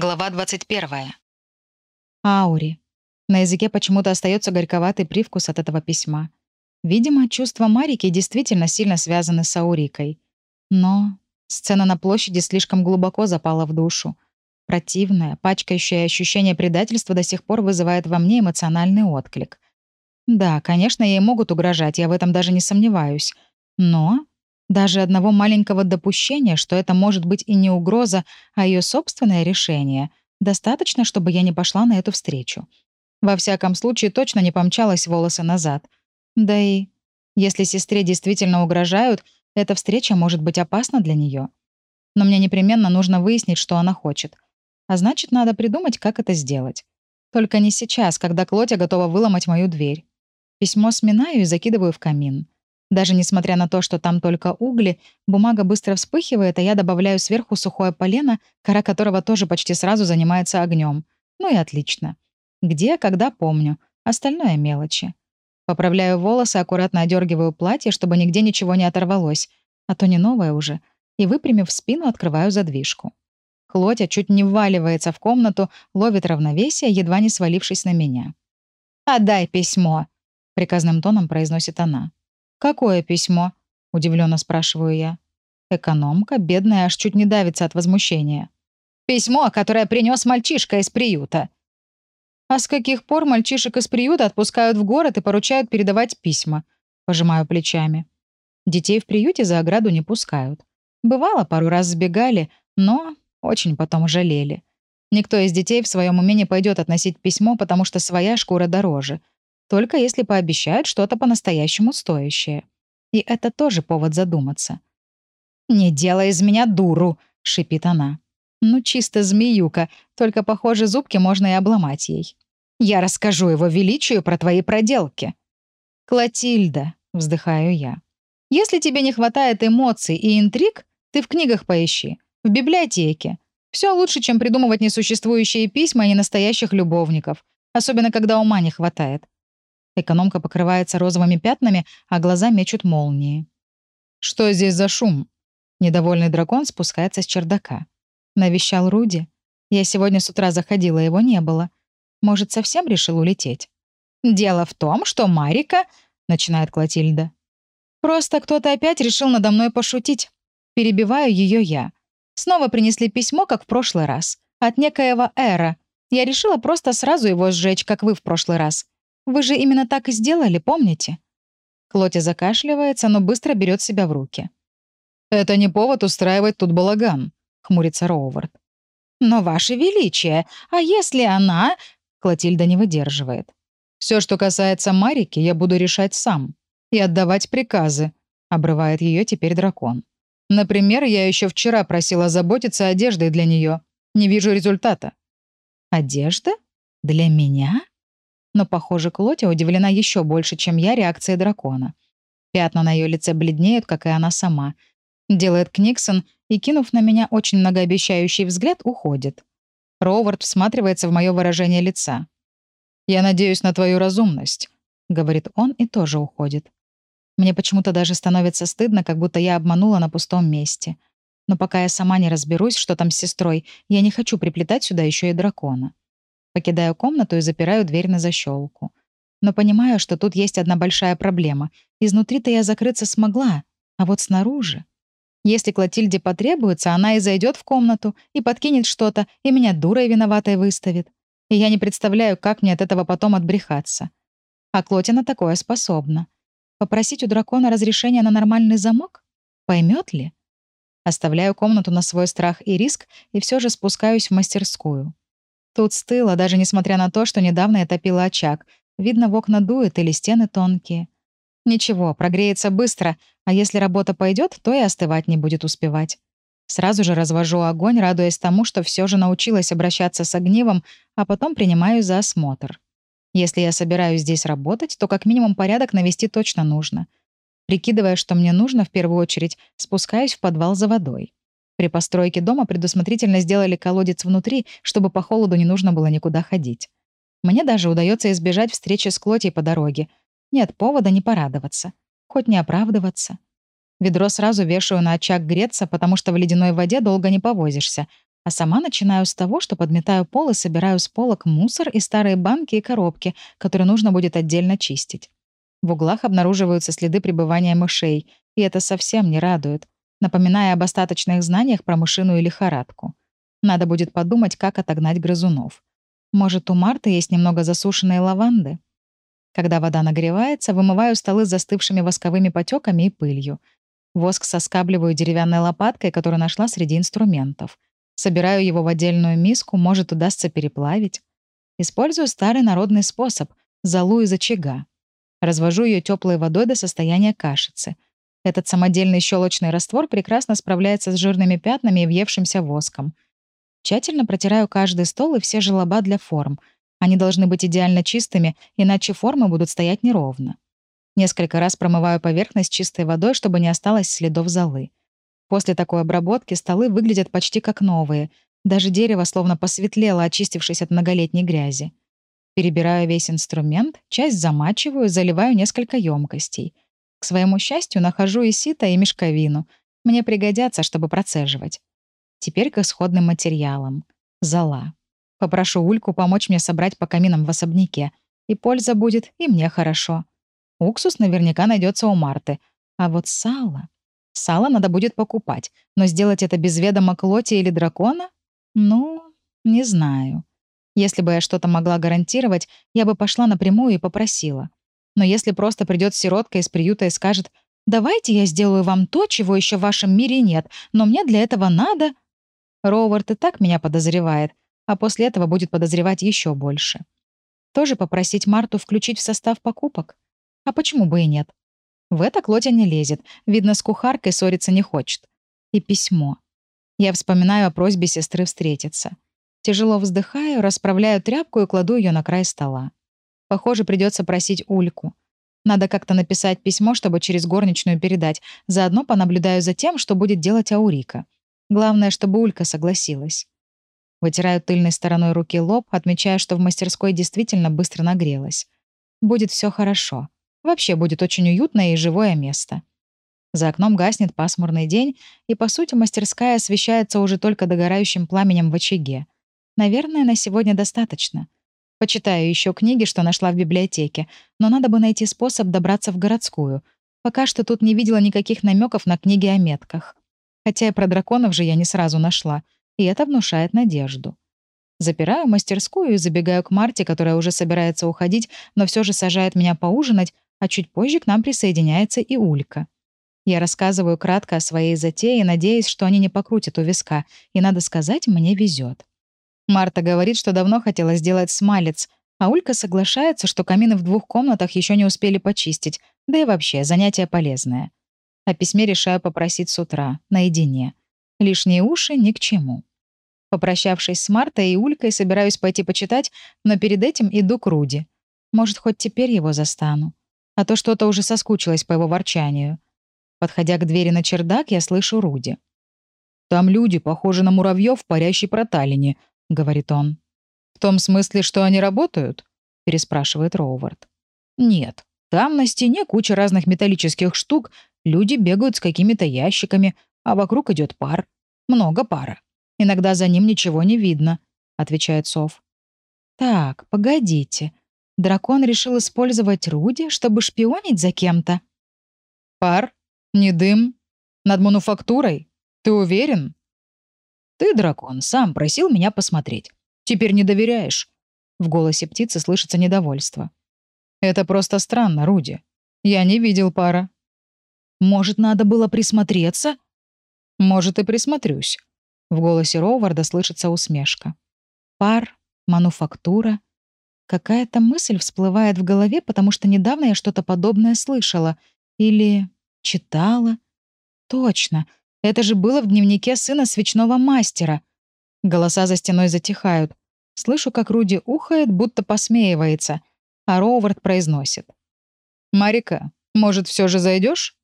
Глава 21. Аури. На языке почему-то остается горьковатый привкус от этого письма. Видимо, чувства Марики действительно сильно связаны с Аурикой. Но сцена на площади слишком глубоко запала в душу. Противное, пачкающее ощущение предательства до сих пор вызывает во мне эмоциональный отклик. Да, конечно, ей могут угрожать, я в этом даже не сомневаюсь. Но даже одного маленького допущения, что это может быть и не угроза, а ее собственное решение, достаточно, чтобы я не пошла на эту встречу. Во всяком случае, точно не помчалась волосы назад. Да и если сестре действительно угрожают, эта встреча может быть опасна для нее. Но мне непременно нужно выяснить, что она хочет. А значит, надо придумать, как это сделать. Только не сейчас, когда Клотя готова выломать мою дверь. Письмо сминаю и закидываю в камин. Даже несмотря на то, что там только угли, бумага быстро вспыхивает, а я добавляю сверху сухое полено, кора которого тоже почти сразу занимается огнем. Ну и отлично. Где, когда помню. Остальное мелочи. Поправляю волосы, аккуратно одергиваю платье, чтобы нигде ничего не оторвалось, а то не новое уже, и, выпрямив спину, открываю задвижку. Хлотя чуть не вваливается в комнату, ловит равновесие, едва не свалившись на меня. «Отдай письмо», — приказным тоном произносит она. «Какое письмо?» — удивленно спрашиваю я. Экономка, бедная, аж чуть не давится от возмущения. «Письмо, которое принес мальчишка из приюта». «А с каких пор мальчишек из приюта отпускают в город и поручают передавать письма?» Пожимаю плечами. Детей в приюте за ограду не пускают. Бывало, пару раз сбегали, но очень потом жалели. Никто из детей в своем уме не пойдет относить письмо, потому что своя шкура дороже — только если пообещают что-то по-настоящему стоящее. И это тоже повод задуматься. «Не делай из меня дуру!» — шипит она. «Ну, чисто змеюка, только, похоже, зубки можно и обломать ей. Я расскажу его величию про твои проделки». «Клотильда», — вздыхаю я. «Если тебе не хватает эмоций и интриг, ты в книгах поищи, в библиотеке. Все лучше, чем придумывать несуществующие письма и ненастоящих любовников, особенно когда ума не хватает. Экономка покрывается розовыми пятнами, а глаза мечут молнии. «Что здесь за шум?» Недовольный дракон спускается с чердака. Навещал Руди. Я сегодня с утра заходила, его не было. Может, совсем решил улететь? «Дело в том, что Марика...» — начинает Клотильда. «Просто кто-то опять решил надо мной пошутить. Перебиваю ее я. Снова принесли письмо, как в прошлый раз. От некоего Эра. Я решила просто сразу его сжечь, как вы в прошлый раз. Вы же именно так и сделали, помните?» Клоти закашливается, но быстро берет себя в руки. «Это не повод устраивать тут балаган», — хмурится Роувард. «Но, Ваше Величие, а если она...» Клотильда не выдерживает. Все, что касается Марики, я буду решать сам. И отдавать приказы», — обрывает ее теперь дракон. «Например, я еще вчера просила заботиться одеждой для нее. Не вижу результата». «Одежда? Для меня?» Но, похоже, Клотя удивлена еще больше, чем я реакцией дракона. Пятна на ее лице бледнеют, как и она сама. Делает Книксон и, кинув на меня очень многообещающий взгляд, уходит. Роувард всматривается в мое выражение лица. «Я надеюсь на твою разумность», — говорит он и тоже уходит. Мне почему-то даже становится стыдно, как будто я обманула на пустом месте. Но пока я сама не разберусь, что там с сестрой, я не хочу приплетать сюда еще и дракона. Покидаю комнату и запираю дверь на защелку. Но понимаю, что тут есть одна большая проблема. Изнутри-то я закрыться смогла, а вот снаружи... Если Клотильде потребуется, она и зайдет в комнату, и подкинет что-то, и меня дурой виноватой выставит. И я не представляю, как мне от этого потом отбрехаться. А Клотя на такое способна. Попросить у дракона разрешения на нормальный замок? Поймет ли? Оставляю комнату на свой страх и риск и все же спускаюсь в мастерскую. Тут стыло, даже несмотря на то, что недавно я топила очаг. Видно, в окна дует или стены тонкие. Ничего, прогреется быстро, а если работа пойдет, то и остывать не будет успевать. Сразу же развожу огонь, радуясь тому, что все же научилась обращаться с огнивом, а потом принимаю за осмотр. Если я собираюсь здесь работать, то как минимум порядок навести точно нужно. Прикидывая, что мне нужно, в первую очередь спускаюсь в подвал за водой. При постройке дома предусмотрительно сделали колодец внутри, чтобы по холоду не нужно было никуда ходить. Мне даже удается избежать встречи с Клотей по дороге. Нет повода не порадоваться. Хоть не оправдываться. Ведро сразу вешаю на очаг греться, потому что в ледяной воде долго не повозишься. а сама начинаю с того, что подметаю пол и собираю с полок мусор и старые банки и коробки, которые нужно будет отдельно чистить. В углах обнаруживаются следы пребывания мышей, и это совсем не радует, напоминая об остаточных знаниях про мышиную лихорадку. Надо будет подумать, как отогнать грызунов. Может, у Марты есть немного засушенной лаванды? Когда вода нагревается, вымываю столы с застывшими восковыми потеками и пылью. Воск соскабливаю деревянной лопаткой, которую нашла среди инструментов. Собираю его в отдельную миску, может, удастся переплавить. Использую старый народный способ — залу из очага. Развожу ее теплой водой до состояния кашицы. Этот самодельный щелочный раствор прекрасно справляется с жирными пятнами и въевшимся воском. Тщательно протираю каждый стол и все желоба для форм. Они должны быть идеально чистыми, иначе формы будут стоять неровно. Несколько раз промываю поверхность чистой водой, чтобы не осталось следов золы. После такой обработки столы выглядят почти как новые. Даже дерево словно посветлело, очистившись от многолетней грязи. Перебираю весь инструмент, часть замачиваю, заливаю несколько емкостей. К своему счастью, нахожу и сито, и мешковину. Мне пригодятся, чтобы процеживать. Теперь к исходным материалам. Зола. Попрошу Ульку помочь мне собрать по каминам в особняке. И польза будет, и мне хорошо. Уксус наверняка найдется у Марты. А вот сало... Сало надо будет покупать. Но сделать это без ведома Клоти или дракона? Ну, не знаю. Если бы я что-то могла гарантировать, я бы пошла напрямую и попросила. Но если просто придет сиротка из приюта и скажет «Давайте я сделаю вам то, чего еще в вашем мире нет, но мне для этого надо...» Роувард и так меня подозревает, а после этого будет подозревать еще больше. Тоже попросить Марту включить в состав покупок? А почему бы и нет? В это Клотя не лезет, видно, с кухаркой ссориться не хочет. И письмо. Я вспоминаю о просьбе сестры встретиться. Тяжело вздыхаю, расправляю тряпку и кладу ее на край стола. Похоже, придется просить Ульку. Надо как-то написать письмо, чтобы через горничную передать. Заодно понаблюдаю за тем, что будет делать Аурика. Главное, чтобы Улька согласилась. Вытираю тыльной стороной руки лоб, отмечая, что в мастерской действительно быстро нагрелась. Будет все хорошо. Вообще будет очень уютное и живое место. За окном гаснет пасмурный день, и, по сути, мастерская освещается уже только догорающим пламенем в очаге — Наверное, на сегодня достаточно. Почитаю еще книги, что нашла в библиотеке, но надо бы найти способ добраться в городскую. Пока что тут не видела никаких намеков на книги о метках. Хотя и про драконов же я не сразу нашла, и это внушает надежду. Запираю мастерскую и забегаю к Марте, которая уже собирается уходить, но все же сажает меня поужинать, а чуть позже к нам присоединяется и Улька. Я рассказываю кратко о своей затее, надеясь, что они не покрутят у виска, и, надо сказать, мне везет. Марта говорит, что давно хотела сделать смалец, а Улька соглашается, что камины в двух комнатах еще не успели почистить, да и вообще занятие полезное. О письме решаю попросить с утра, наедине. Лишние уши ни к чему. Попрощавшись с Мартой и Улькой, собираюсь пойти почитать, но перед этим иду к Руди. Может, хоть теперь его застану. А то что-то уже соскучилась по его ворчанию. Подходя к двери на чердак, я слышу Руди. «Там люди, похожи на муравьев, парящие проталине. — говорит он. «В том смысле, что они работают?» — переспрашивает Роувард. «Нет. Там на стене куча разных металлических штук, люди бегают с какими-то ящиками, а вокруг идет пар. Много пара. Иногда за ним ничего не видно», — отвечает Сов. «Так, погодите. Дракон решил использовать Руди, чтобы шпионить за кем-то?» «Пар? Не дым? Над мануфактурой? Ты уверен?» «Ты, дракон, сам просил меня посмотреть. Теперь не доверяешь». В голосе птицы слышится недовольство. «Это просто странно, Руди. Я не видел пара». «Может, надо было присмотреться?» «Может, и присмотрюсь». В голосе Роуварда слышится усмешка. «Пар, мануфактура». Какая-то мысль всплывает в голове, потому что недавно я что-то подобное слышала. Или читала. Точно. Это же было в дневнике сына свечного мастера. Голоса за стеной затихают. Слышу, как Руди ухает, будто посмеивается, а Роувард произносит. «Марика, может, все же зайдешь?